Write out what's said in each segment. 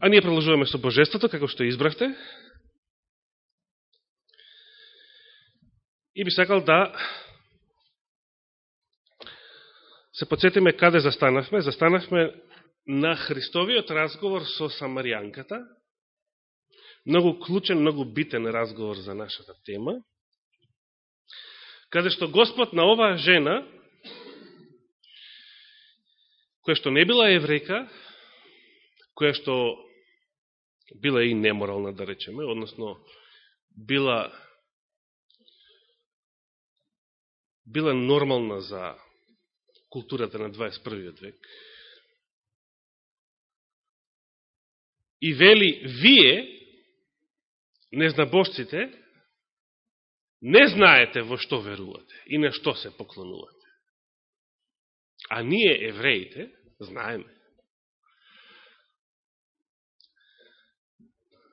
А ние продолжуваме со Божеството, како што избрахте. И би сакал да се подсетиме каде застанавме. Застанавме на Христовиот разговор со Самаријанката. Многу клучен, многу битен разговор за нашата тема. Каде што Господ на оваа жена, која што не била еврека, која што била и неморална, да речеме, односно била била нормална за културата на 21. век. И вели, вие, незнабожците, не знаете во што верувате и на што се поклонувате. А ние, евреите, знаеме.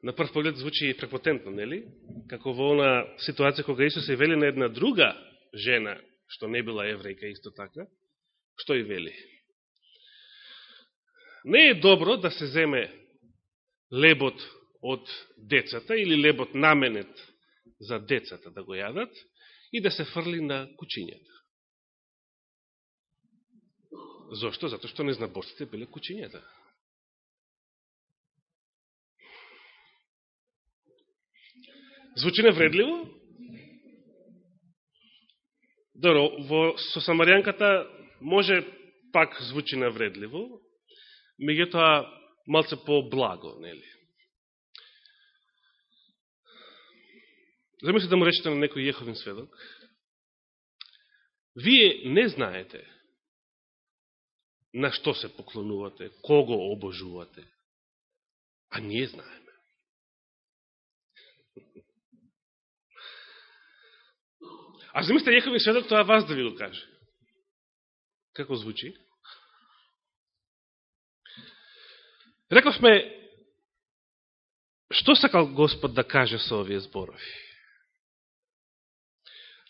На прв поглед звучи препотентно, нели? Како во она ситуација кога Исус се вели на една друга жена, што не била еврејка исто така, што и вели? Не е добро да се земе лебот од децата или лебот наменет за децата да го јадат и да се фрли на кучињата. Зошто? Зато што незнаборците биле кучињата. Звучи невредливо? Добро, во, со Самаријанката може пак звучи невредливо, меѓутоа малце по-благо, нели? Замисли да му речете на некој јеховен сведок. Вие не знаете на што се поклонувате, кого обожувате, а ние знаеме. А замислите Јеховин сведок тоа вас да ви го каже. Како звучи? Рековме, што сакал Господ да каже со овие зборови?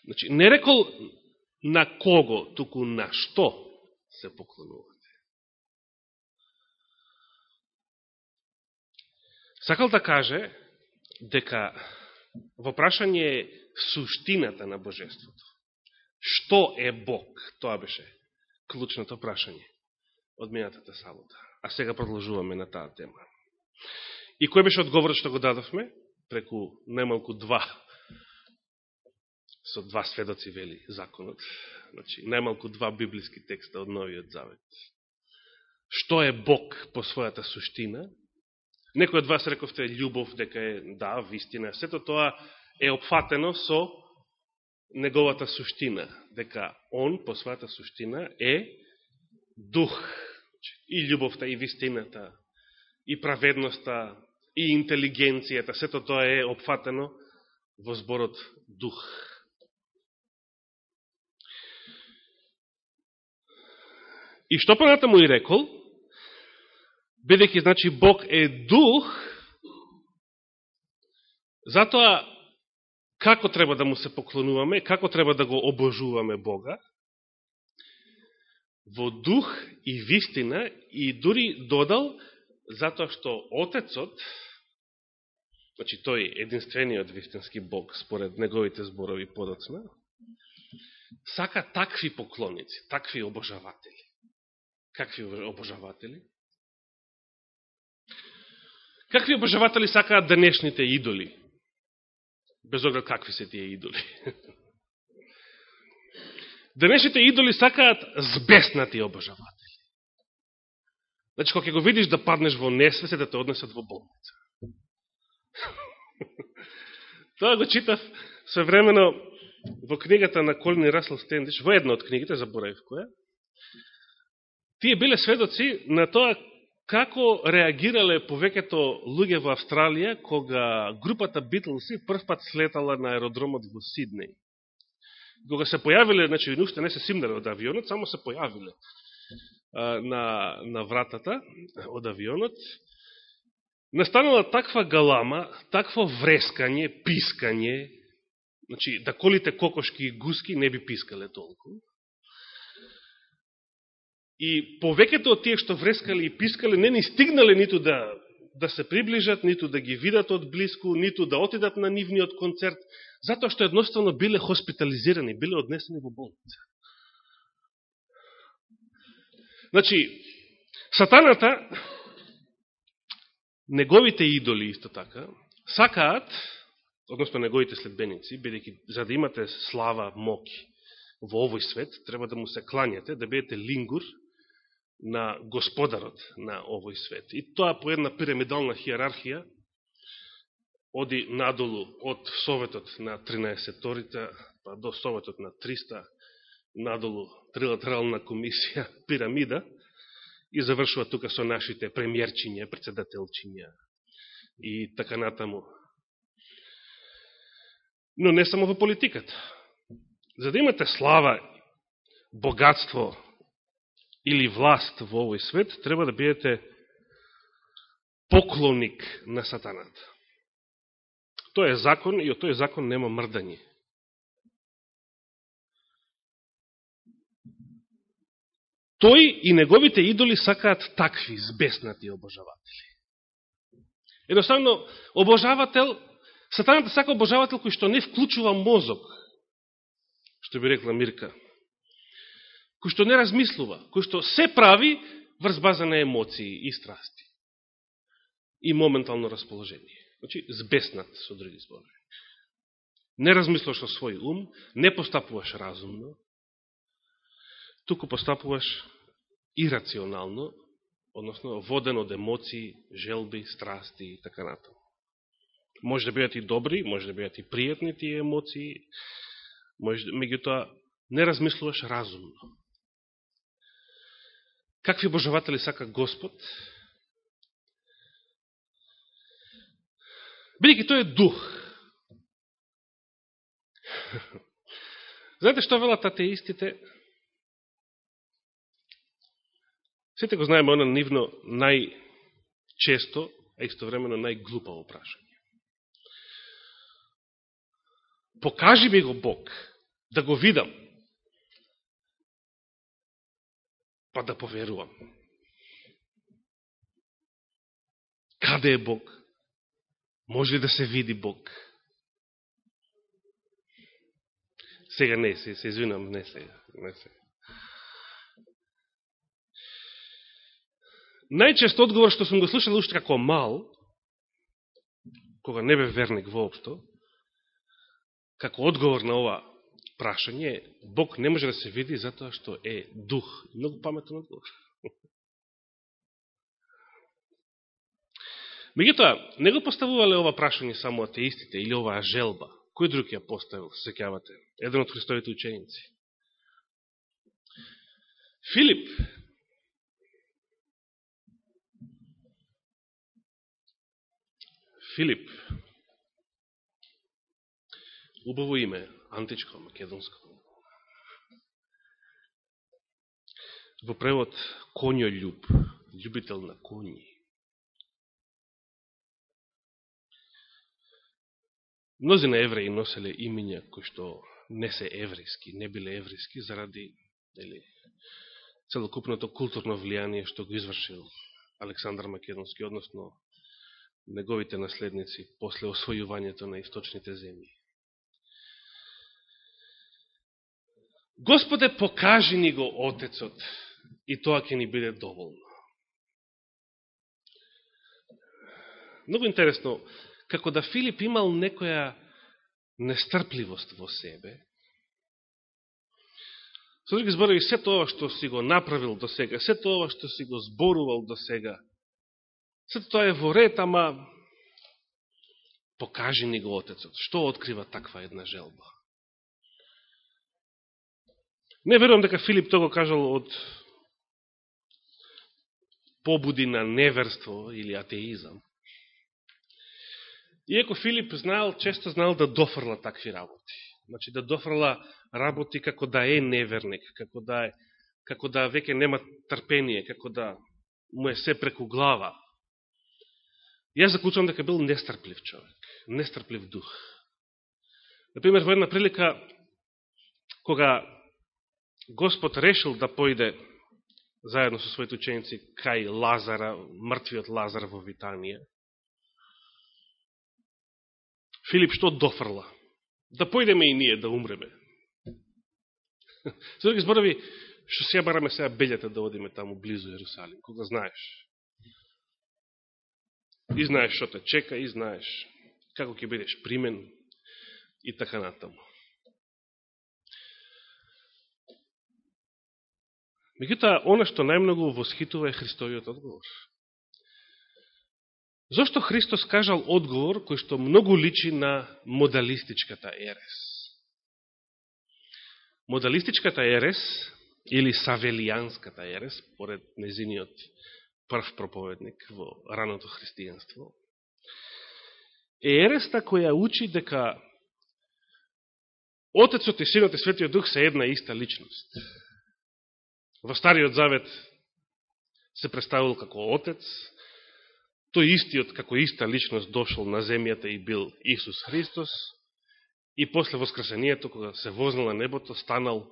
Значи, не рекол на кого, туку на што се поклонувате. Сакал да каже дека во прашање суштината на Божеството. Што е Бог? Тоа беше клучното прашање од минатата сабота. А сега продолжуваме на таа тема. И кој беше одговорот што го дадовме? Преку најмалку два со два сведоци вели законот. Значи, најмалку два библиски текста од Новиот Завет. Што е Бог по својата суштина? Некој од вас рековте љубов, дека е, да, вистина. Сето тоа е опфатено со неговата суштина, дека он по својата суштина е дух. Значи, и љубовта, и вистината, и праведноста, и интелигенцијата, сето тоа е опфатено во зборот дух. И што понатаму и рекол, бидеќи значи Бог е дух, затоа како треба да му се поклонуваме, како треба да го обожуваме Бога, во дух и вистина, и дури додал, затоа што Отецот, значи тој единствениот вистински Бог, според неговите зборови подоцна, сака такви поклоници, такви обожаватели. Какви обожаватели? Какви обожаватели сакаат денешните идоли? Без оглед какви се тие идоли. Денешните идоли сакаат збеснати обожаватели. Значи, кога ќе го видиш да паднеш во несвесе, да те однесат во болница. Тоа го читав современо во книгата на Колини Расл Стендиш, во една од книгите, заборавив која. Тие биле сведоци на тоа како реагирале повеќето луѓе во Австралија кога групата Битлси првпат слетала на аеродромот во Сиднеј. Кога се појавиле, значи уште не се симнале од авионот, само се појавиле на, на вратата од авионот, настанала таква галама, такво врескање, пискање, значи да колите кокошки и гуски не би пискале толку, И повеќето од тие што врескале и пискале не ни стигнале ниту да да се приближат, ниту да ги видат од близко, ниту да отидат на нивниот концерт, затоа што едноставно биле хоспитализирани, биле однесени во болница. Значи, сатаната, неговите идоли исто така, сакаат, односно неговите следбеници, бидејќи за да имате слава, моки во овој свет, треба да му се кланяте, да бидете лингур на господарот на овој свет. И тоа по една пирамидална хиерархија оди надолу од Советот на 13-торите, па до Советот на 300, надолу трилатерална комисија, пирамида, и завршува тука со нашите премиерчиња, председателчиња и така натаму. Но не само во политиката. За да имате слава, богатство или власт во овој свет, треба да бидете поклонник на сатаната. Тоа е закон и од тој закон нема мрдање. Тој и неговите идоли сакаат такви збеснати обожаватели. Едноставно, обожавател, сатаната сака обожавател кој што не вклучува мозок, што би рекла Мирка, кој што не размислува, кој што се прави врз база на емоции и страсти и моментално расположение. Значи, збеснат со други зборови. Не размислуваш со свој ум, не постапуваш разумно, туку постапуваш ирационално, односно воден од емоции, желби, страсти и така натаму. Може да бидат и добри, може да бидат и пријатни тие емоции, може, меѓутоа не размислуваш разумно. Какви божаватели сака Господ? Бидеќи тој е дух. Знаете што велат атеистите? Сите го знаеме она нивно најчесто, а истовремено најглупаво прашање. Покажи ми го Бог, да го видам, па да поверувам. Каде е Бог? Може ли да се види Бог? Сега не, се, се извинам, не сега. Не сега. Најчест одговор што сум го слушал уште како мал, кога не бе верник воопшто, како одговор на ова прашање, Бог не може да се види затоа што е дух. Многу паметен одговор. Меѓутоа, не го поставувале ова прашање само атеистите или оваа желба. Кој друг ја поставил, секјавате? Еден од Христовите ученици. Филип. Филип. Убаво име, античко, македонско. Во превод конјолюб, љубител на коњи. Мнозина евреи носеле имиња кои што не се еврејски, не биле еврејски, заради или, целокупното културно влијание што го извршил Александар Македонски, односно неговите наследници после освојувањето на источните земји. Господе, покажи ни го Отецот и тоа ќе ни биде доволно. Много интересно, како да Филип имал некоја нестрпливост во себе, со други зборови, се тоа што си го направил до сега, се тоа што си го зборувал до сега, се тоа е во ред, ама покажи ни го Отецот. Што открива таква една желба? Не верувам дека Филип тоа го кажал од побуди на неверство или атеизам. Иако Филип знаел, често знаел да дофрла такви работи. Значи да дофрла работи како да е неверник, како да е, како да веќе нема трпение, како да му е се преку глава. Јас заклучувам дека бил нестрплив човек, нестрплив дух. Например, во една прилика, кога Господ решил да појде заедно со своите ученици кај Лазара, мртвиот Лазар во Витанија. Филип што дофрла? Да појдеме и ние да умреме. Со други зборови, што се бараме сега белјата да одиме таму близу Јерусалим, кога знаеш. И знаеш што те чека, и знаеш како ќе бидеш примен и така натаму. Меѓутоа, оно што најмногу восхитува е Христовиот одговор. Зошто Христос кажал одговор кој што многу личи на модалистичката ерес? Модалистичката ерес, или савелијанската ерес, поред незиниот прв проповедник во раното христијанство, е ереста која учи дека Отецот и Синот и Светиот Дух се една иста личност. Во Стариот Завет се представил како Отец, тој истиот како иста личност дошол на земјата и бил Исус Христос, и после воскресението, кога се вознал на небото, станал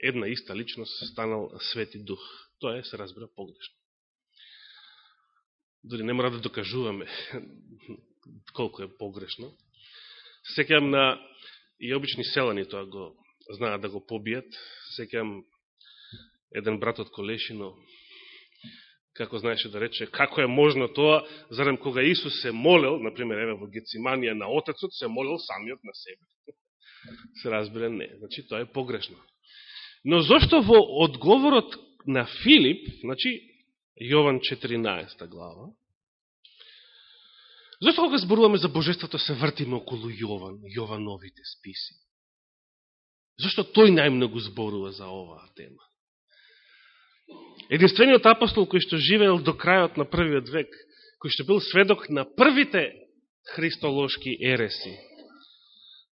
една иста личност, станал Свети Дух. Тоа е, се разбира, погрешно. Дори не мора да докажуваме колку е погрешно. Секам на и обични селани тоа го знаат да го побијат. Секам еден брат од Колешино, како знаеше да рече, како е можно тоа, зарем кога Исус се молел, например, еве во Гециманија на Отецот, се молел самиот на себе. се разбира, не. Значи, тоа е погрешно. Но зошто во одговорот на Филип, значи, Јован 14 глава, зашто кога зборуваме за божеството се вртиме околу Јован, Јовановите списи? Зошто тој најмногу зборува за оваа тема? Единствениот апостол кој што живеел до крајот на првиот век, кој што бил сведок на првите христолошки ереси,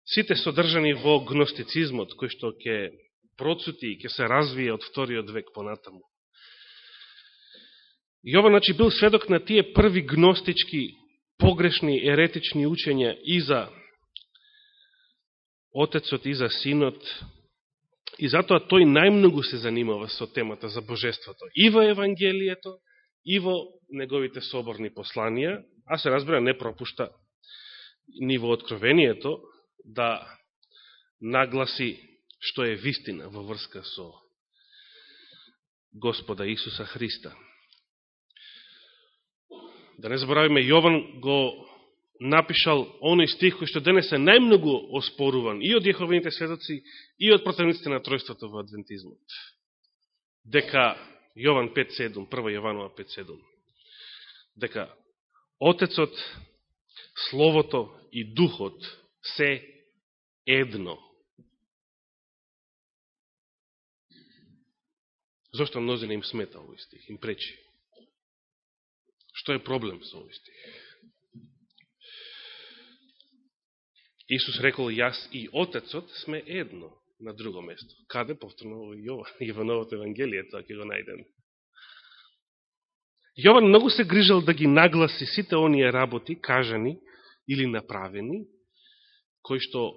сите содржани во гностицизмот, кој што ќе процути и ќе се развие од вториот век понатаму. Јован, значи, бил сведок на тие први гностички, погрешни, еретични учења и за Отецот и за Синот, И затоа тој најмногу се занимава со темата за божеството. И во Евангелието, и во неговите соборни посланија, а се разбира не пропушта ни во откровението да нагласи што е вистина во врска со Господа Исуса Христа. Да не заборавиме, Јован го напишал оној стих кој што денес е најмногу оспоруван и од Јеховените сведоци и од противниците на тројството во адвентизмот. Дека Јован 5.7, 1 Јованова 5.7, дека Отецот, Словото и Духот се едно. Зошто мнозина им смета овој стих, им пречи? Што е проблем со овој стих? Исус рекол, јас и Отецот сме едно на друго место. Каде? Повторно во Јован, Јовановото Евангелие, тоа ќе го најдем. Јован многу се грижал да ги нагласи сите оние работи, кажани или направени, кои што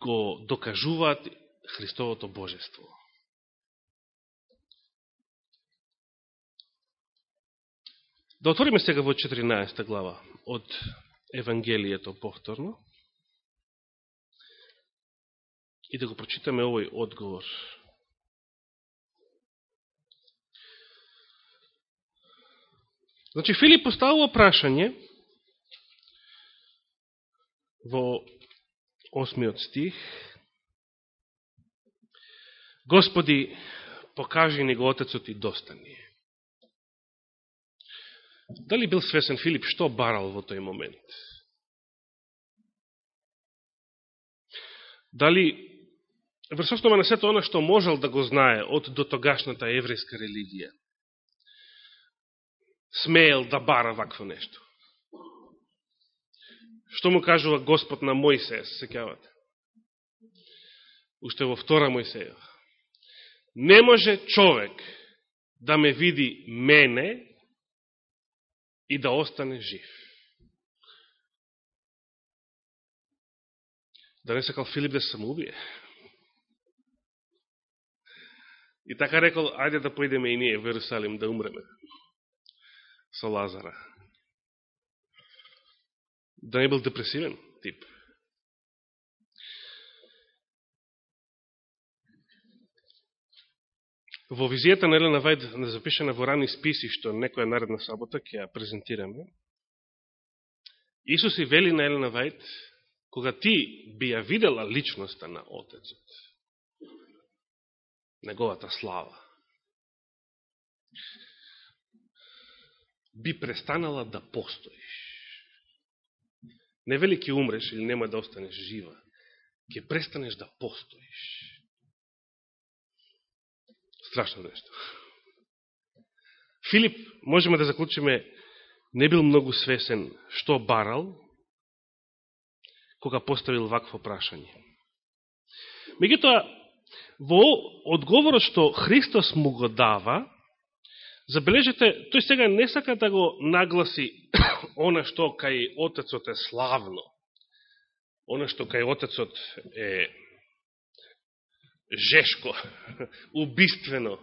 го докажуваат Христовото Божество. Да отвориме сега во 14 глава од Евангелието повторно и да го прочитаме овој одговор. Значи, Филип поставува прашање во осмиот стих. Господи, покажи ни го Отецот и достани. Дали бил свесен Филип што барал во тој момент? Дали врз основа на сето она што можел да го знае од дотогашната еврејска религија, смеел да бара вакво нешто? Што му кажува Господ на Мојсеја, се секјавате? Уште во втора Мојсеја. Не може човек да ме види мене и да остане жив. Да не сакал Филип да се самоубие. И така рекол, ајде да поидеме и ние во Иерусалим да умреме со Лазара. Да не бил депресивен тип. Во визијата на Елена Вајд, запишена во рани списи, што некоја наредна сабота ќе ја презентираме, Исус и вели на Елена Вајд, кога ти би ја видела личноста на Отецот, неговата слава, би престанала да постоиш. Не вели ке умреш или нема да останеш жива, ќе престанеш да постоиш страшно нешто. Филип, можеме да заклучиме, не бил многу свесен што барал, кога поставил вакво прашање. Мегутоа, во одговорот што Христос му го дава, забележете, тој сега не сака да го нагласи она што кај Отецот е славно, она што кај Отецот е жешко, убиствено.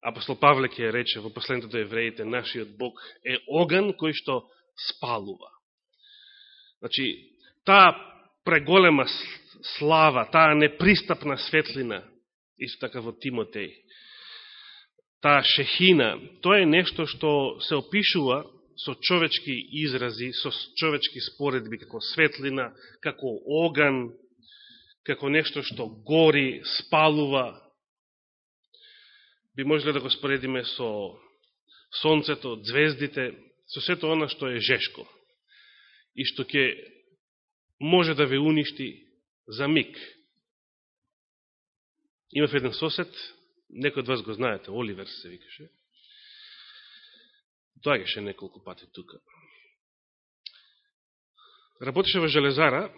Апостол Павле ќе рече во последното до евреите, нашиот Бог е оган кој што спалува. Значи, таа преголема слава, таа непристапна светлина, исто така во Тимотеј, таа шехина, тоа е нешто што се опишува со човечки изрази, со човечки споредби, како светлина, како оган, како нешто што гори, спалува, би можеле да го споредиме со сонцето, звездите, со сето она што е жешко и што ќе може да ве уништи за миг. Имав еден сосед, некој од вас го знаете, Оливер се викаше. Доаѓаше неколку пати тука. Работеше во железара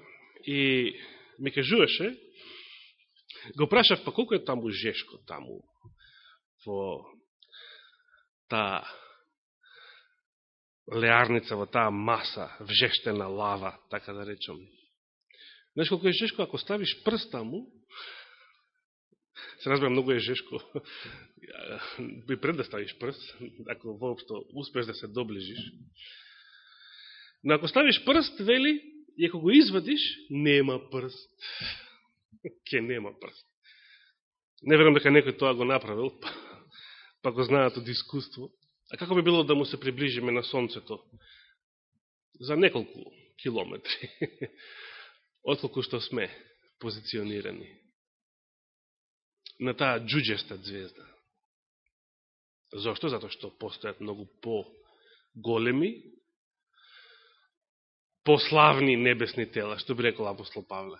и ми кажуваше, го прашав, па колко е таму жешко, таму, во таа леарница, во таа маса, вжештена лава, така да речем. Знаеш колко е жешко, ако ставиш прст таму, се разбира, многу е жешко, би пред да ставиш прст, ако воопшто успеш да се доближиш. Но ако ставиш прст, вели, И ако го извадиш, нема прст. Ке нема прст. Не верам дека некој тоа го направил, па, па го знаат од искуство. А како би било да му се приближиме на Сонцето? За неколку километри. Отколку што сме позиционирани. На таа джуджеста звезда. Зошто? Зато што постојат многу по-големи пославни небесни тела, што би рекол апостол Павле.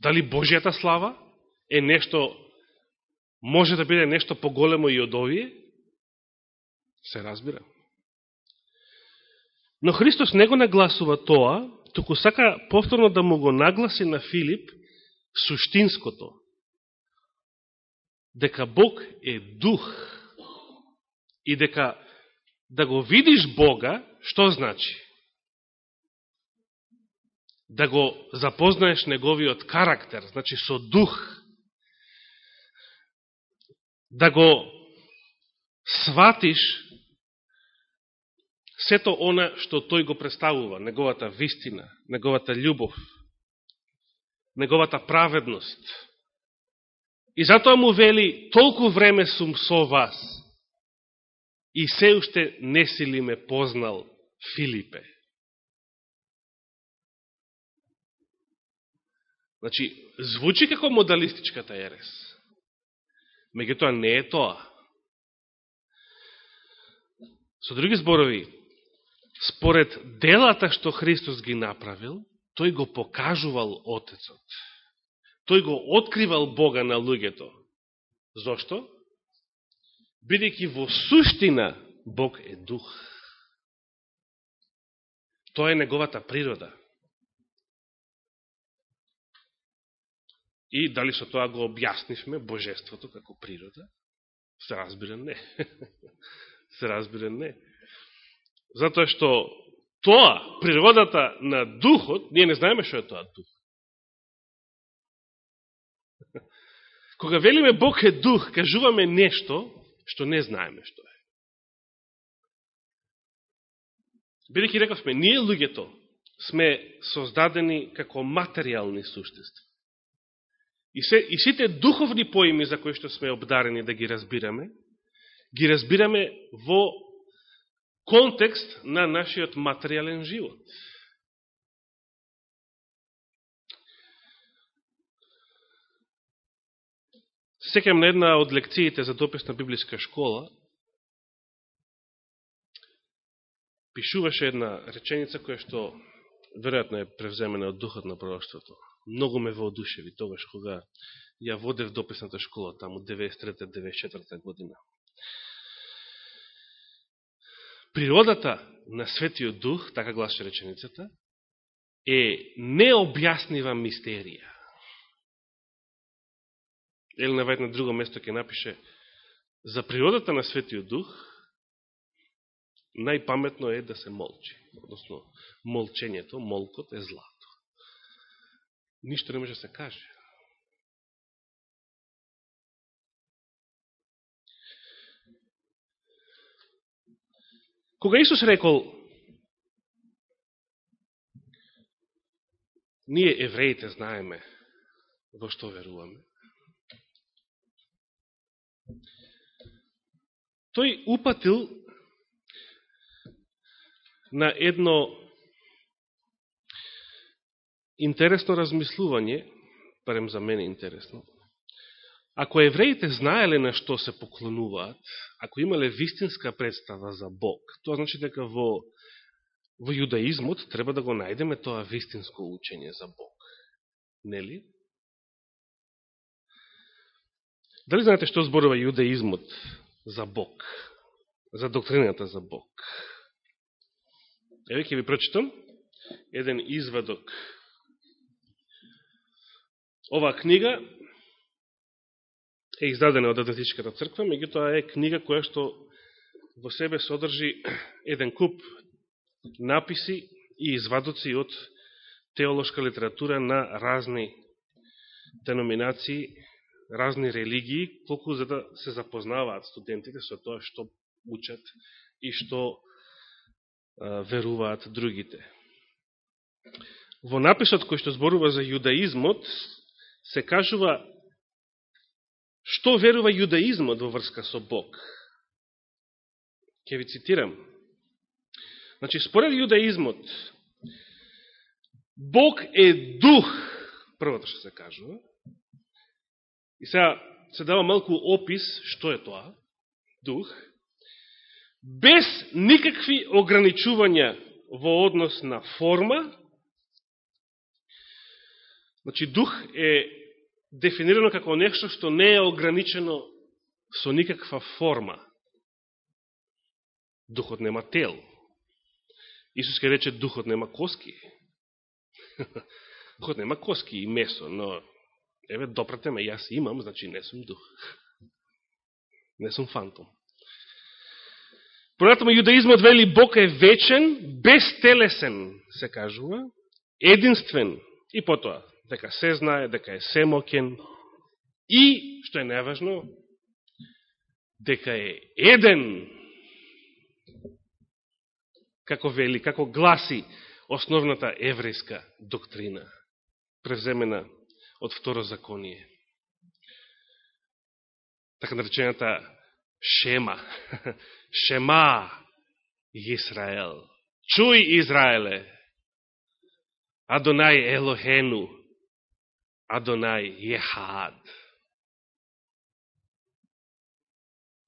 Дали Божијата слава е нешто, може да биде нешто поголемо и од овие? Се разбира. Но Христос не го нагласува тоа, туку сака повторно да му го нагласи на Филип суштинското. Дека Бог е дух и дека да го видиш Бога, што значи? Да го запознаеш неговиот карактер, значи со дух. Да го сватиш сето она што тој го представува, неговата вистина, неговата љубов, неговата праведност. И затоа му вели, толку време сум со вас, и се уште не си ли ме познал Филипе. Значи, звучи како модалистичката ерес. Меѓутоа не е тоа. Со други зборови, според делата што Христос ги направил, тој го покажувал Отецот. Тој го откривал Бога на луѓето. Зошто? бидејќи во суштина Бог е дух. Тоа е неговата природа. И дали со тоа го објаснивме божеството како природа? Се разбира не. Се разбира не. Затоа што тоа, природата на духот, ние не знаеме што е тоа дух. Кога велиме Бог е дух, кажуваме нешто што не знаеме што е. Бидеќи рековме, ние луѓето сме создадени како материјални суштества. И, се, и сите духовни поими за кои што сме обдарени да ги разбираме, ги разбираме во контекст на нашиот материјален живот. Секам на една од лекциите за дописна библиска школа, пишуваше една реченица која што веројатно е превземена од духот на пророќството. Многу ме воодушеви тогаш кога ја водев дописната школа таму 93-94 година. Природата на Светиот Дух, така глаше реченицата, е необјаснива мистерија. Елена Вајд на друго место ќе напише за природата на Светиот Дух најпаметно е да се молчи. Односно, молчењето, молкот е злато. Ништо не може да се каже. Кога Исус рекол ние евреите знаеме во што веруваме, тој упатил на едно интересно размислување, парем за мене интересно. Ако евреите знаеле на што се поклонуваат, ако имале вистинска представа за Бог, тоа значи дека во, во јудаизмот треба да го најдеме тоа вистинско учење за Бог. Нели? Дали знаете што зборува јудаизмот за Бог? За доктрината за Бог? Еве ќе ви прочитам еден извадок. Оваа книга е издадена од Адатичката црква, меѓутоа е книга која што во себе содржи еден куп написи и извадоци од теолошка литература на разни деноминации, разни религии, колку за да се запознаваат студентите со тоа што учат и што веруваат другите. Во написот кој што зборува за јудаизмот, се кажува што верува јудаизмот во врска со Бог. Ке ви цитирам. Значи, според јудаизмот, Бог е дух, првото што се кажува, и сега се дава малку опис што е тоа, дух, без никакви ограничувања во однос на форма, значи дух е дефинирано како нешто што не е ограничено со никаква форма. Духот нема тел. Исус ке рече духот нема коски. духот нема коски и месо, но еве допрате ме, јас имам, значи не сум дух. Не сум фантом. Понатаму јудаизмот вели Бог е вечен, безтелесен, се кажува, единствен и потоа, дека се знае, дека е семокен и, што е неважно, дека е еден, како вели, како гласи основната еврејска доктрина, превземена од второ законие. Така наречената шема, Шема Израел. Чуј Израеле. адонай Елохену. Адонај Јехаад.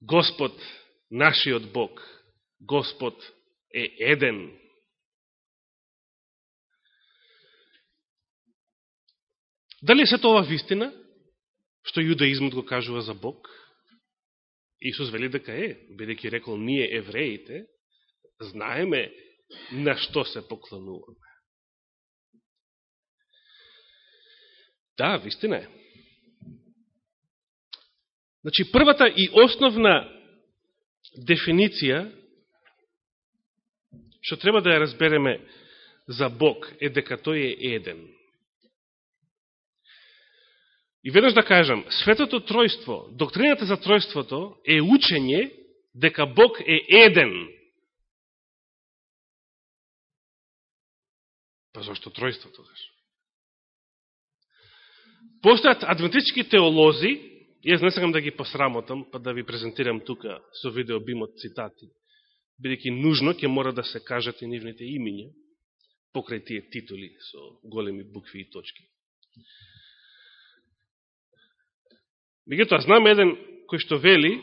Господ, нашиот Бог, Господ е еден. Дали се тоа вистина, што јудаизмот го кажува за Бог? Исус вели дека е, бидеќи рекол ние евреите, знаеме на што се поклонуваме. Да, вистина е. Значи, првата и основна дефиниција, што треба да ја разбереме за Бог, е дека тој е еден. И веднаш да кажам, светото тројство, доктрината за тројството е учење дека Бог е еден. Па зашто тројство тогаш? Постојат адвентички теолози, јас не сакам да ги посрамотам, па да ви презентирам тука со видео бимот цитати, бидеќи нужно ќе мора да се кажат и нивните имиња, покрај тие титули со големи букви и точки. Мегутоа, знам еден кој што вели,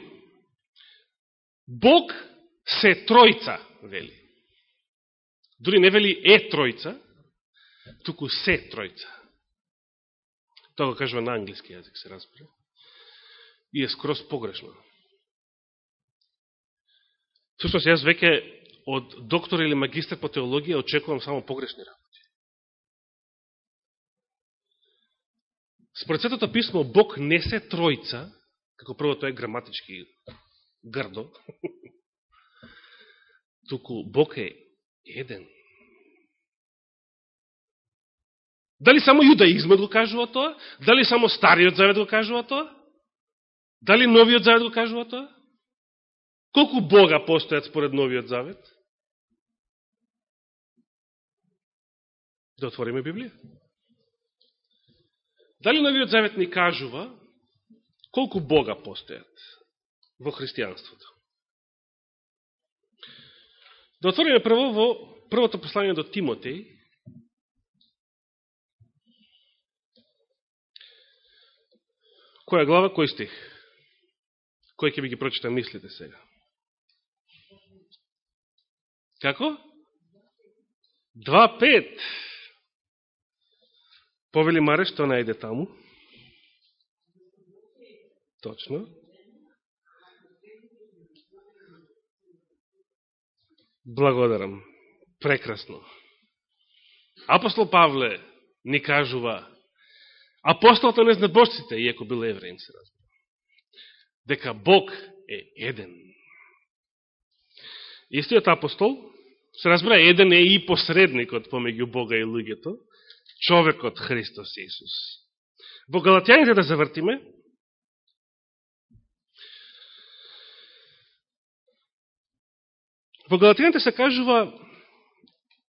Бог се тројца, вели. Дори не вели е тројца, туку се тројца. Тоа го кажува на англиски јазик, се разбира. И е скроз погрешно. Сушност, јас веќе од доктор или магистр по теологија очекувам само погрешни работи. Според Светото писмо, Бог не се тројца, како прво тоа е граматички грдо, туку Бог е еден. Дали само јудаизмот го кажува тоа? Дали само Стариот Завет го кажува тоа? Дали Новиот Завет го кажува тоа? Колку Бога постојат според Новиот Завет? Да отвориме Библија. Дали Новиот Завет ни кажува колку Бога постојат во христијанството? Да отвориме прво во првото послание до Тимотеј, Која глава, кој стих? Кој ќе би ги прочита мислите сега? Како? 2.5. Повели Маре, што најде таму? Точно. Благодарам. Прекрасно. Апостол Павле ни кажува апостолот на незнабожците, иако бил евреин, се разбира, дека Бог е еден. Истиот апостол, се разбира, еден е и посредникот помеѓу Бога и луѓето, човекот Христос Исус. Во Галатјаните да завртиме, Во Галатијаните се кажува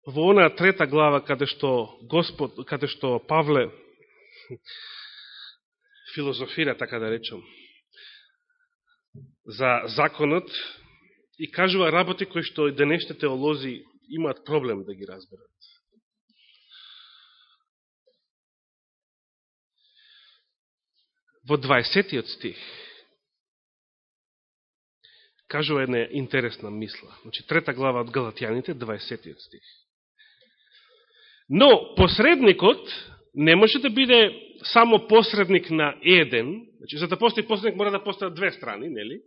во онаа трета глава каде што Господ, каде што Павле филозофира, така да речем, за законот и кажува работи кои што денешните теолози имаат проблем да ги разберат. Во 20 стих кажува една интересна мисла. Значи, трета глава од Галатјаните, 20 стих. Но посредникот не може да биде само посредник на еден, значи за да постои посредник мора да постојат две страни, нели?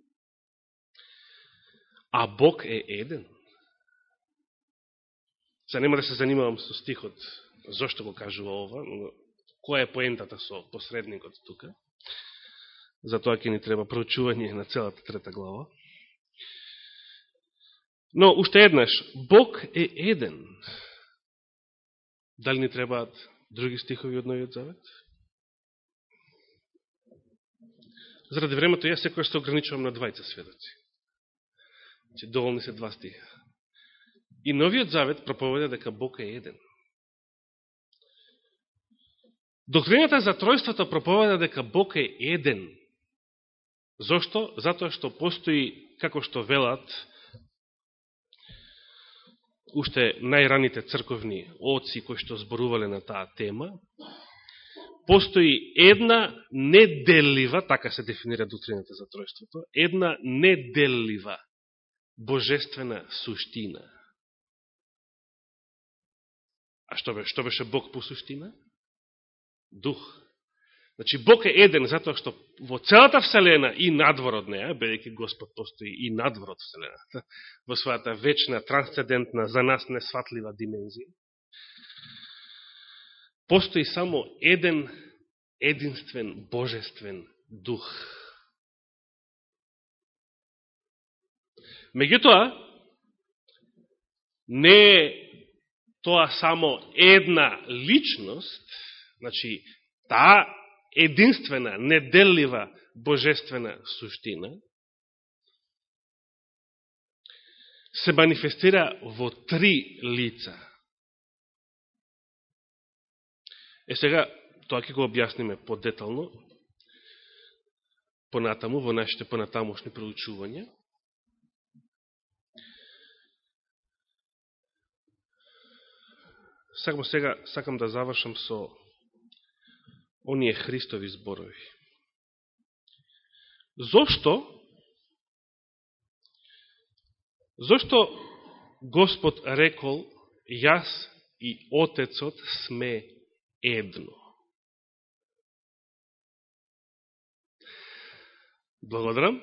А Бог е еден. За нема да се занимавам со стихот, зашто го кажува ова, но која е поентата со посредникот тука? Затоа ќе ни треба проучување на целата трета глава. Но, уште еднаш, Бог е еден. Дали ни требаат други стихови од Новиот Завет? Заради времето, јас секој се ограничувам на двајца сведоци. Че доволни се два стиха. И Новиот Завет проповеда дека Бог е еден. Доктрината за тројството проповеда дека Бог е еден. Зошто? Затоа што постои, како што велат, уште најраните црковни оци кои што зборувале на таа тема, постои една неделлива, така се дефинира доктрината за тројството, една неделлива божествена суштина. А што беше, што беше Бог по суштина? Дух. Значи, Бог е еден затоа што во целата Вселена и надвор од неја, бедеќи Господ постои и надвор од Вселената, во својата вечна, трансцендентна, за нас несватлива димензија, постои само еден, единствен, божествен дух. Меѓутоа, не е тоа само една личност, значи, таа единствена, неделлива божествена суштина, се манифестира во три лица. Е сега, тоа ќе го објасниме подетално, понатаму, во нашите понатамошни проучувања. Сакам сега, сакам да завршам со оние Христови зборови. Зошто? Зошто Господ рекол, јас и Отецот сме едно? Благодарам.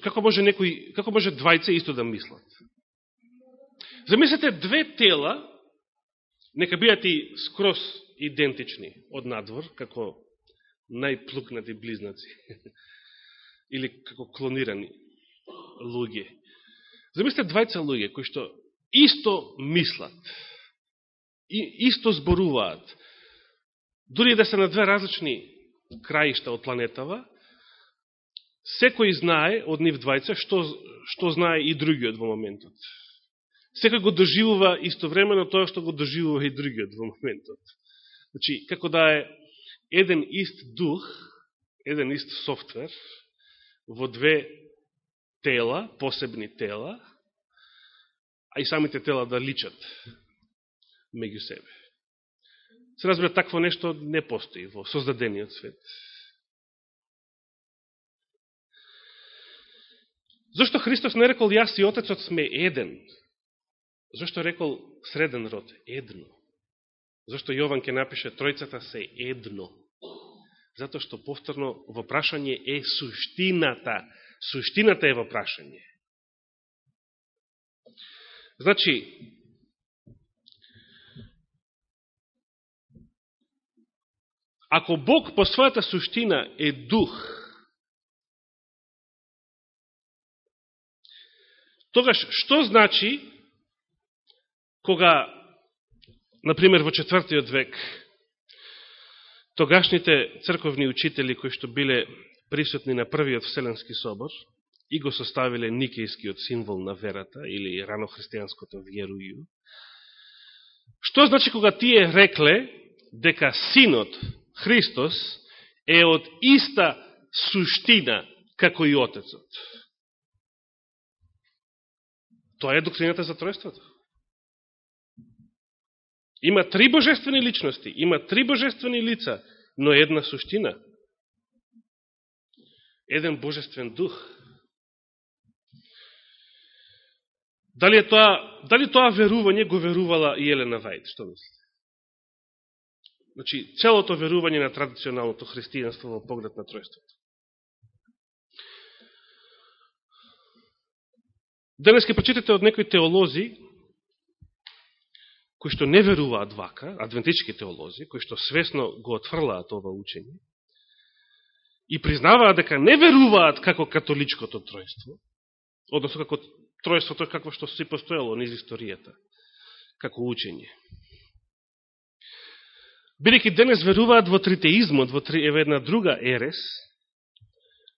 Како може некој, како може двајце исто да мислат? Замислете две тела, нека бидат и скрос идентични од надвор, како најплукнати близнаци, или како клонирани луѓе. Замислете двајца луѓе кои што исто мислат, и исто зборуваат, дури да се на две различни краишта од планетава, секој знае од нив двајца што, што знае и другиот во моментот секој го доживува истовремено тоа што го доживува и другиот во моментот. Значи, како да е еден ист дух, еден ист софтвер, во две тела, посебни тела, а и самите тела да личат меѓу себе. Се разбира, такво нешто не постои во создадениот свет. Зошто Христос не рекол, јас и Отецот сме еден? Зошто рекол среден род? Едно. Зошто Јован ќе напише тројцата се едно? Затоа што повторно во прашање е суштината. Суштината е во прашање. Значи, ако Бог по својата суштина е дух, тогаш што значи кога, например, во четвртиот век, тогашните црковни учители кои што биле присутни на првиот Вселенски собор и го составиле никејскиот символ на верата или ранохристијанското верују, што значи кога тие рекле дека синот Христос е од иста суштина како и Отецот? Тоа е доктрината за тројството. Има три божествени личности, има три божествени лица, но една суштина. Еден божествен дух. Дали, е тоа, дали тоа верување го верувала и Елена Вајд? Што мислите? Значи, целото верување на традиционалното христијанство во поглед на тројството. Денес ке прочитате од некои теолози кои што не веруваат вака, адвентички теолози, кои што свесно го отфрлаат ова учење, и признаваат дека не веруваат како католичкото тројство, односно како тројството како што се постоело низ историјата, како учење. Бидеќи денес веруваат во тритеизмот, во три, еве една друга ерес,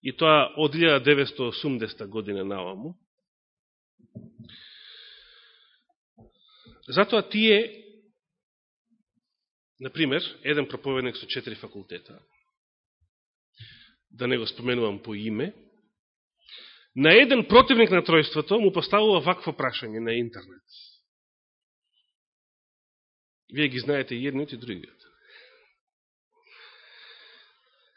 и тоа од 1980 година нааму, Затоа тие, например, еден проповедник со четири факултета, да не го споменувам по име, на еден противник на тројството му поставува вакво прашање на интернет. Вие ги знаете и едниот и другиот.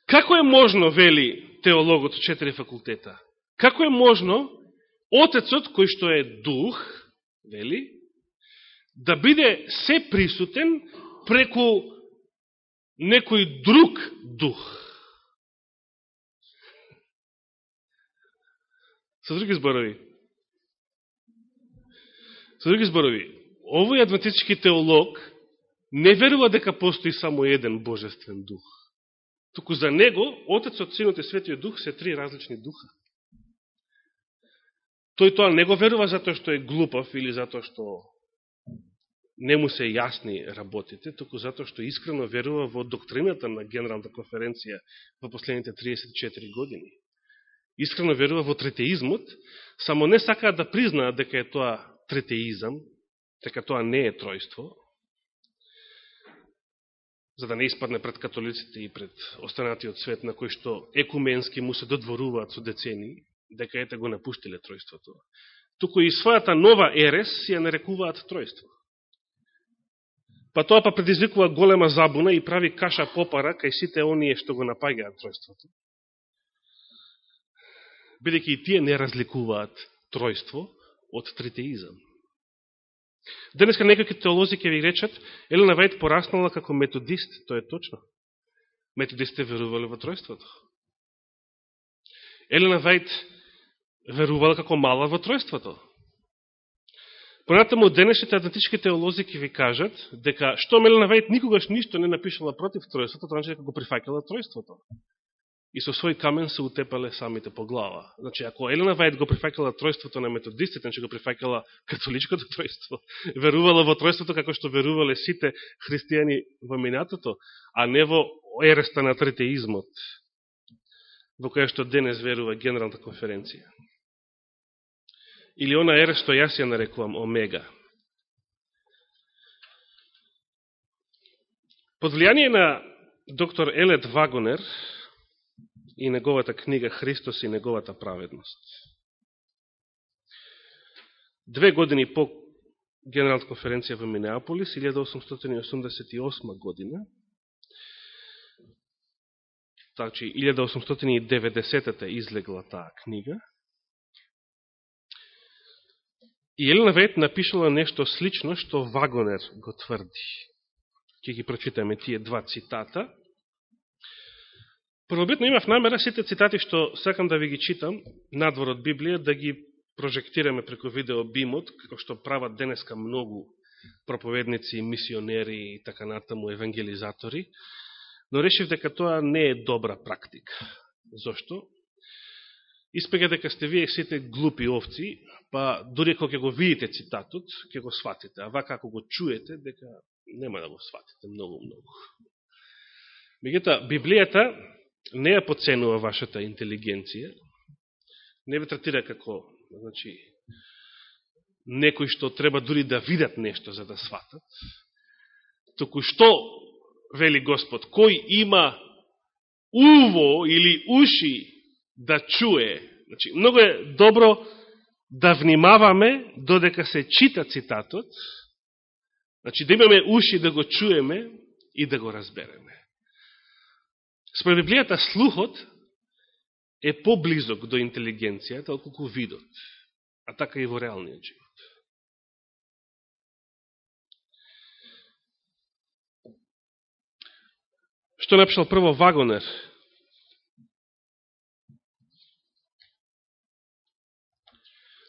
Како е можно, вели теологот четири факултета, како е можно Отецот, кој што е дух, вели, да биде се присутен преку некој друг дух. Со други зборови, со други зборови, овој адвентистички теолог не верува дека постои само еден божествен дух. Туку за него, Отецот, Синот и Светиот Дух се три различни духа. Тој тоа не го верува затоа што е глупав или затоа што не му се јасни работите, току затоа што искрено верува во доктрината на Генералната конференција во последните 34 години. Искрено верува во третеизмот, само не сакаат да признаат дека е тоа третеизам, дека тоа не е тројство, за да не испадне пред католиците и пред останатиот свет на кој што екуменски му се додворуваат со децени, дека ете го напуштиле тројството. Туку и својата нова ерес си ја нарекуваат тројство. Па тоа па предизвикува голема забуна и прави каша попара кај сите оние што го напаѓаат тројството. Бидеќи и тие не разликуваат тројство од тритеизам. Денеска некои теолози ќе ви речат, Елена Вајд пораснала како методист, тоа е точно. Методистите верувале во тројството. Елена Вајд верувала како мала во тројството. Понатаму денешните атлетички теолози ќе ви кажат дека што Елена Вајд никогаш ништо не напишала против тројството, тоа значи дека го прифакала тројството и со свој камен се утепале самите по глава. Значи, ако Елена Вајд го прифакала тројството на методистите, значи го прифакала католичкото тројство, верувала во тројството како што верувале сите христијани во минатото, а не во ереста на третеизмот, во која што денес верува Генералната конференција. Или она ерест што јас ја нарекувам Омега. Под влијание на доктор Елет Вагонер, и неговата книга Христос и неговата праведност. Две години по Генералната конференција во Минеаполис, 1888 година, значи 1890 излегла таа книга, и Елена Вет напишала нешто слично што Вагонер го тврди. Ке ги прочитаме тие два цитата. Првобитно имав намера сите цитати што сакам да ви ги читам надвор од Библија, да ги прожектираме преку видео бимот, како што прават денеска многу проповедници, мисионери и така натаму евангелизатори, но решив дека тоа не е добра практика. Зошто? Испега дека сте вие сите глупи овци, па дори кога го видите цитатот, ќе го сватите, а вака ако го чуете, дека нема да го сватите многу-многу. Мегуто, Библијата не ја поценува вашата интелигенција, не ве третира како значи, некој што треба дури да видат нешто за да сватат, току што, вели Господ, кој има уво или уши да чуе, значи, многу е добро да внимаваме додека се чита цитатот, значи да имаме уши да го чуеме и да го разбереме. Според Библијата, слухот е поблизок до интелигенцијата, отколку видот, а така и во реалниот живот. Што напишал прво Вагонер?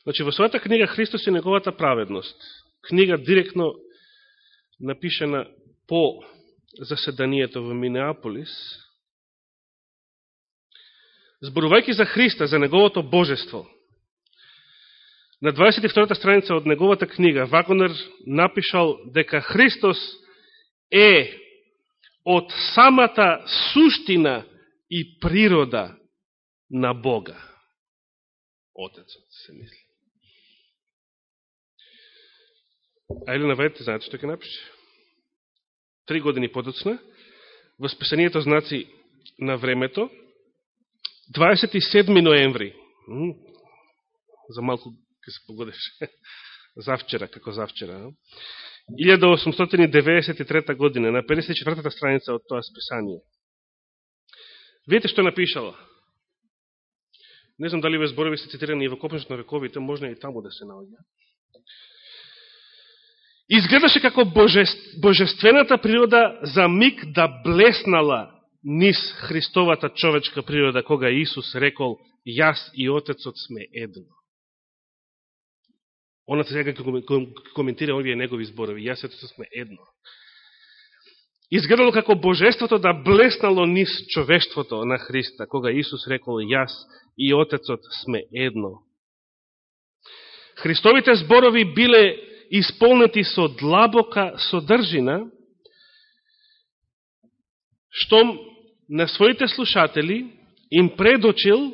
Значи, во својата книга Христос и неговата праведност, книга директно напишена по заседанието во Минеаполис, зборувајќи за Христа, за Неговото Божество. На 22 страница од неговата книга Вагонер напишал дека Христос е од самата суштина и природа на Бога. Отецот, се мисли. А или наведете, знаете што ќе напише? Три години подоцна, Восписанието знаци на времето, 27 ноември. За малку ќе се погодеш, Завчера, како завчера. 1893 година, на 54-та страница од тоа списание. Видите што напишала. Не знам дали ве зборови се цитирани и во Копнешот на вековите, можна и таму да се наоѓа. Изгледаше како божествената природа за миг да блеснала низ Христовата човечка природа, кога Исус рекол, јас и Отецот сме едно. Она сега коментира овие негови зборови, јас и Отецот сме едно. Изгледало како божеството да блеснало низ човештвото на Христа, кога Исус рекол, јас и Отецот сме едно. Христовите зборови биле исполнети со длабока содржина, што на своите слушатели им предочил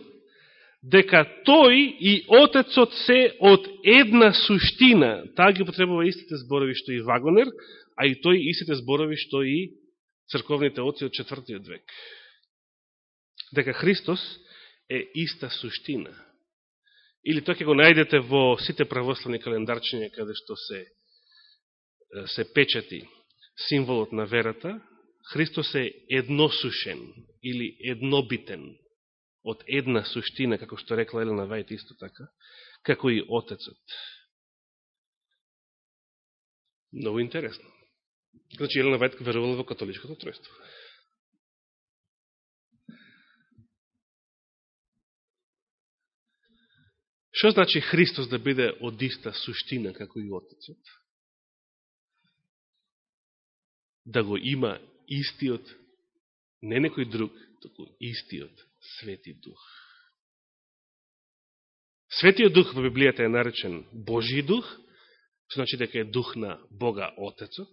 дека тој и Отецот се од една суштина. Таа ги потребува истите зборови што и Вагонер, а и тој истите зборови што и црковните оци од четвртиот век. Дека Христос е иста суштина. Или тоа ќе го најдете во сите православни календарчиња каде што се се печати символот на верата, Христос е едносушен или еднобитен од една суштина, како што рекла Елена Вајт исто така, како и Отецот. Много интересно. Значи, Елена Вајт верувала во католичкото тројство. Што значи Христос да биде од иста суштина како и Отецот? Да го има истиот, не некој друг, току истиот Свети Дух. Светиот Дух во Библијата е наречен Божи Дух, што значи дека е Дух на Бога Отецот.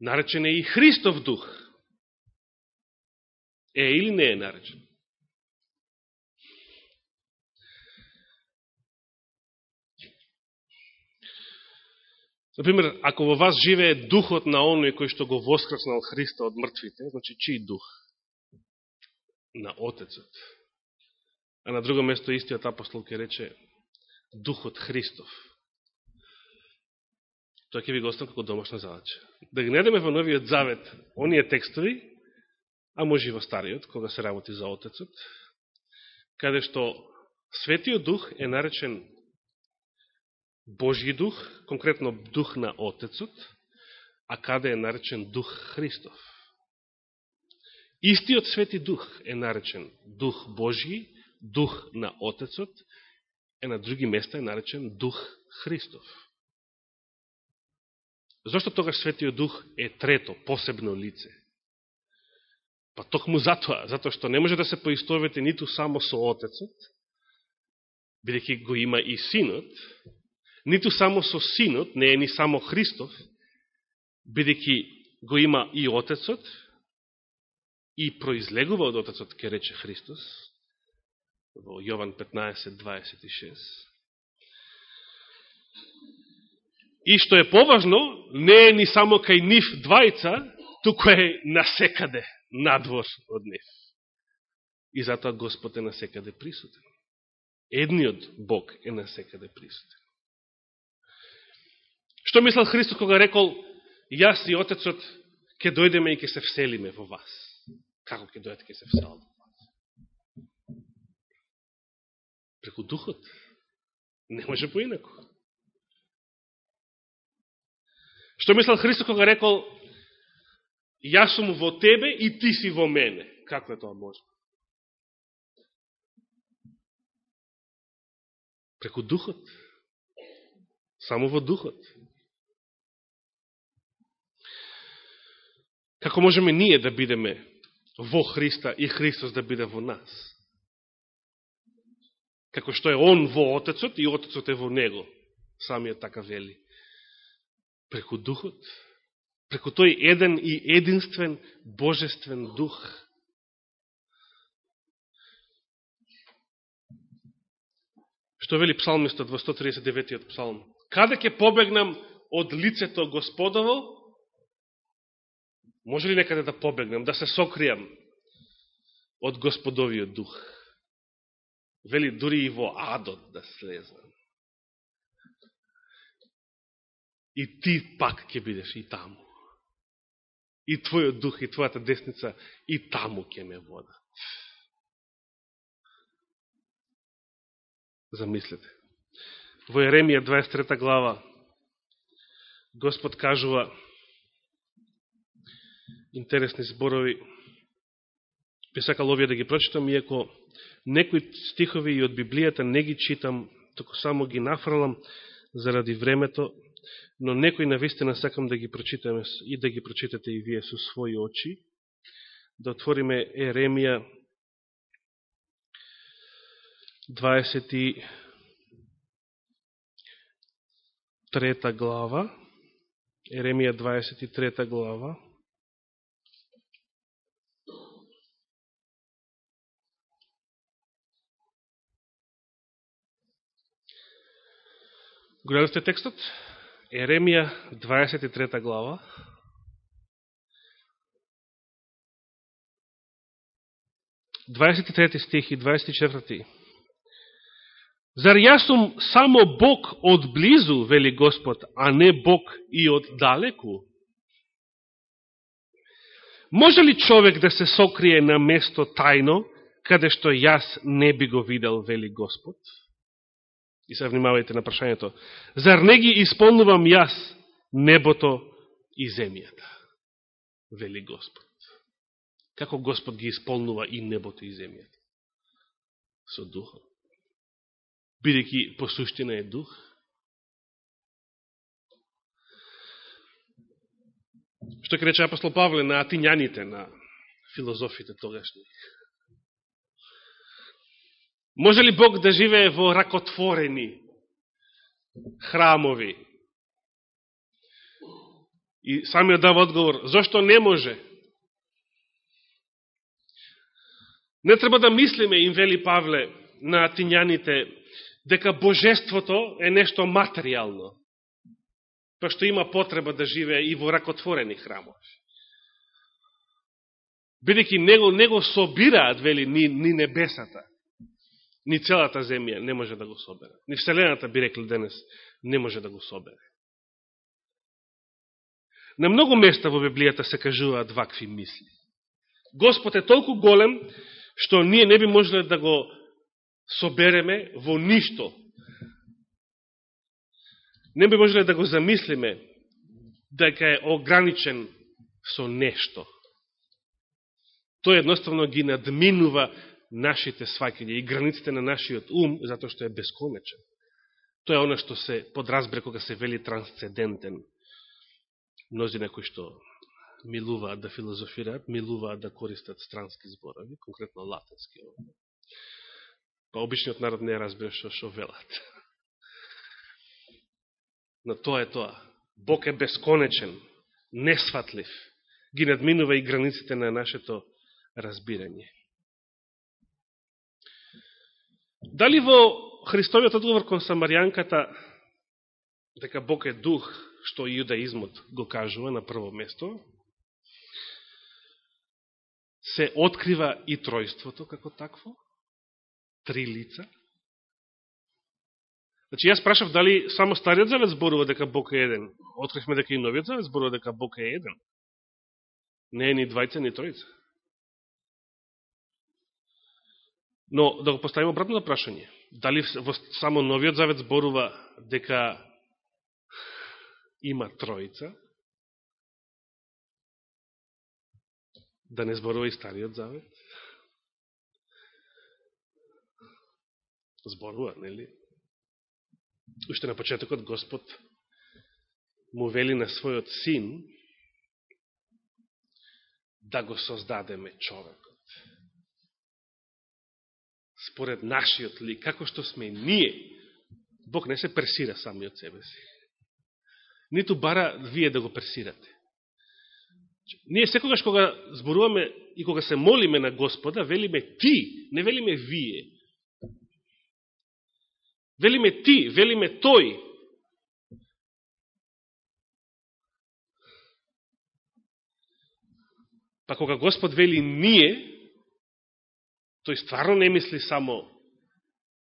Наречен е и Христов Дух. Е или не е наречен? Например, ако во вас живее духот на оној кој што го воскреснал Христа од мртвите, значи чиј дух? На Отецот. А на друго место истиот апостол ке рече Духот Христов. Тоа ќе ви го оставам како домашна задача. Да ги недеме во Новиот Завет оние текстови, а може и во Стариот, кога се работи за Отецот, каде што Светиот Дух е наречен Божи дух, конкретно дух на Отецот, а каде е наречен дух Христов. Истиот свети дух е наречен дух Божи, дух на Отецот, е на други места е наречен дух Христов. Зошто тогаш светиот дух е трето, посебно лице? Па токму затоа, затоа што не може да се поистовете ниту само со Отецот, бидеќи го има и Синот, ниту само со Синот, не е ни само Христов, бидеќи го има и Отецот, и произлегува од Отецот, ке рече Христос, во Јован 15.26. И што е поважно, не е ни само кај нив двајца, туку е насекаде, надвор од нив. И затоа Господ е насекаде присутен. Едниот Бог е насекаде присутен. Што мислал Христос кога рекол, јас и Отецот ќе дојдеме и ќе се вселиме во вас? Како ќе дојдете ќе се вселат во вас? Преку Духот. Не може поинако. Што мислал Христос кога рекол, јас сум во тебе и ти си во мене? Како е тоа може? Преку Духот. Само во Духот. Како можеме ние да бидеме во Христа и Христос да биде во нас? Како што е Он во Отецот и Отецот е во Него. Самиот така вели. Преку Духот. Преку тој еден и единствен Божествен Дух. Што вели псалмистот во 139 псалм? Каде ќе побегнам од лицето Господово? Може ли некаде да, да побегнем, да се сокријам од Господовиот дух? Вели дури и во адот да слезнам. И ти пак ќе бидеш и таму. И твојот дух и твојата десница и таму ќе ме водат. Замислете. Во Еремија 23 глава Господ кажува интересни зборови. Би сакал овие да ги прочитам, иако некои стихови и од Библијата не ги читам, току само ги нафрлам заради времето, но некои навистина сакам да ги прочитаме и да ги прочитате и вие со своји очи. Да отвориме Еремија 23 глава, Еремија 23 глава, Го текстот? Еремија 23 глава. Дваесет стих и 24 Зар јас сум само Бог од близу, вели Господ, а не Бог и од далеку? Може ли човек да се сокрие на место тајно, каде што јас не би го видел, вели Господ? И се внимавајте на прашањето. Зар не ги исполнувам јас небото и земјата? Вели Господ. Како Господ ги исполнува и небото и земјата? Со духот. Бидеќи по суштина е дух. Што ке рече апостол Павле на атињаните, на филозофите тогашни? Може ли Бог да живее во ракотворени храмови? И самиот дава одговор, зашто не може? Не треба да мислиме, им вели Павле, на атињаните, дека божеството е нешто материјално, па што има потреба да живее и во ракотворени храмови. Бидеќи него, него собираат, вели, ни, ни небесата ни целата земја не може да го собере. Ни Вселената, би рекли денес, не може да го собере. На многу места во Библијата се кажуваат вакви мисли. Господ е толку голем, што ние не би можеле да го собереме во ништо. Не би можеле да го замислиме дека е ограничен со нешто. Тој едноставно ги надминува нашите сваќања и границите на нашиот ум, затоа што е бесконечен. Тоа е оно што се подразбре кога се вели трансцендентен. Мнози некои што милуваат да филозофираат, милуваат да користат странски зборови, конкретно латински. Па обичниот народ не разбира што што велат. Но тоа е тоа. Бог е бесконечен, несватлив, ги надминува и границите на нашето разбирање. Дали во Христовиот одговор кон Самаријанката дека Бог е дух, што јудаизмот го кажува на прво место, се открива и тројството како такво, три лица. Значи, јас прашав дали само Стариот Завет зборува дека Бог е еден. Откривме дека и Новиот Завет зборува дека Бог е еден. Не е ни двајца, ни тројца. Но да го поставим обратно прашање. Дали во само новиот завет зборува дека има троица? Да не зборува и стариот завет? Зборува, нели? Уште на почетокот Господ му вели на својот син да го создадеме човек според нашиот лик, како што сме ние, Бог не се пресира сами од себе си. Ниту бара вие да го пресирате. Ние секогаш кога зборуваме и кога се молиме на Господа, велиме ти, не велиме вие. Велиме ти, велиме тој. Па кога Господ вели ние, тој стварно не мисли само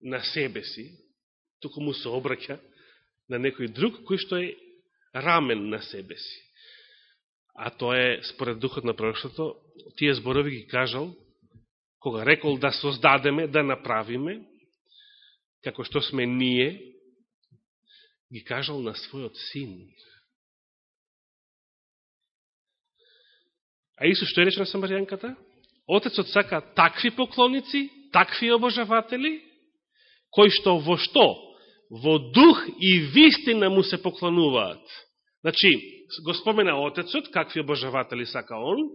на себе си, туку му се обраќа на некој друг кој што е рамен на себе си. А тоа е, според духот на прошлото. тие зборови ги кажал, кога рекол да создадеме, да направиме, како што сме ние, ги кажал на својот син. А Исус што е рече на Самаријанката? Отецот сака такви поклонници, такви обожаватели, кои што во што? Во дух и вистина му се поклонуваат. Значи, го спомена Отецот, какви обожаватели сака он,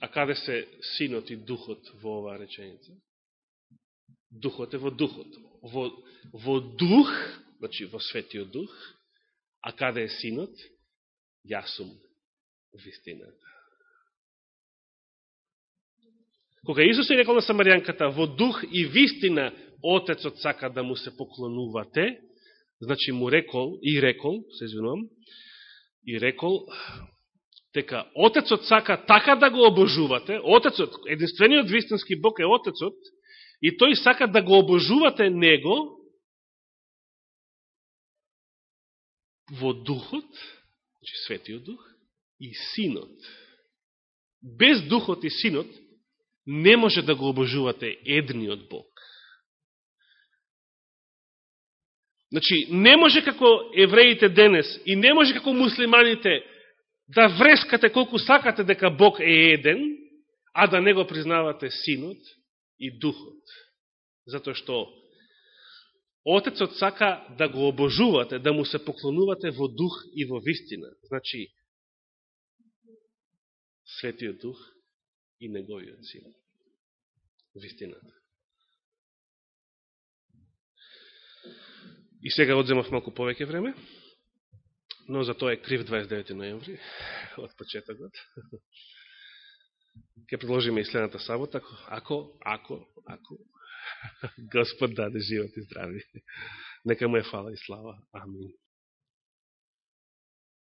а каде се синот и духот во оваа реченица? Духот е во духот. Во, во дух, значи во Светиот Дух, а каде е Синот? Јас сум вистината. Кога Исус е рекол на Самаријанката, во дух и вистина Отецот сака да му се поклонувате, значи му рекол, и рекол, се извинувам, и рекол, дека Отецот сака така да го обожувате, Отецот, единствениот вистински Бог е Отецот, и тој сака да го обожувате Него во Духот, значи Светиот Дух, и Синот. Без Духот и Синот не може да го обожувате едниот Бог. Значи, не може како евреите денес и не може како муслиманите да врескате колку сакате дека Бог е еден, а да не го признавате Синот и Духот. Затоа што Отецот сака да го обожувате, да му се поклонувате во дух и во вистина. Значи, Светиот Дух и Неговиот Син. Вистината. И сега одземав малку повеќе време, но за тоа е крив 29 ноември, од почетокот. Ке продолжиме и следната сабота, ако, ако, ако, Господ даде живот и здрави. Нека му е фала и слава. Амин.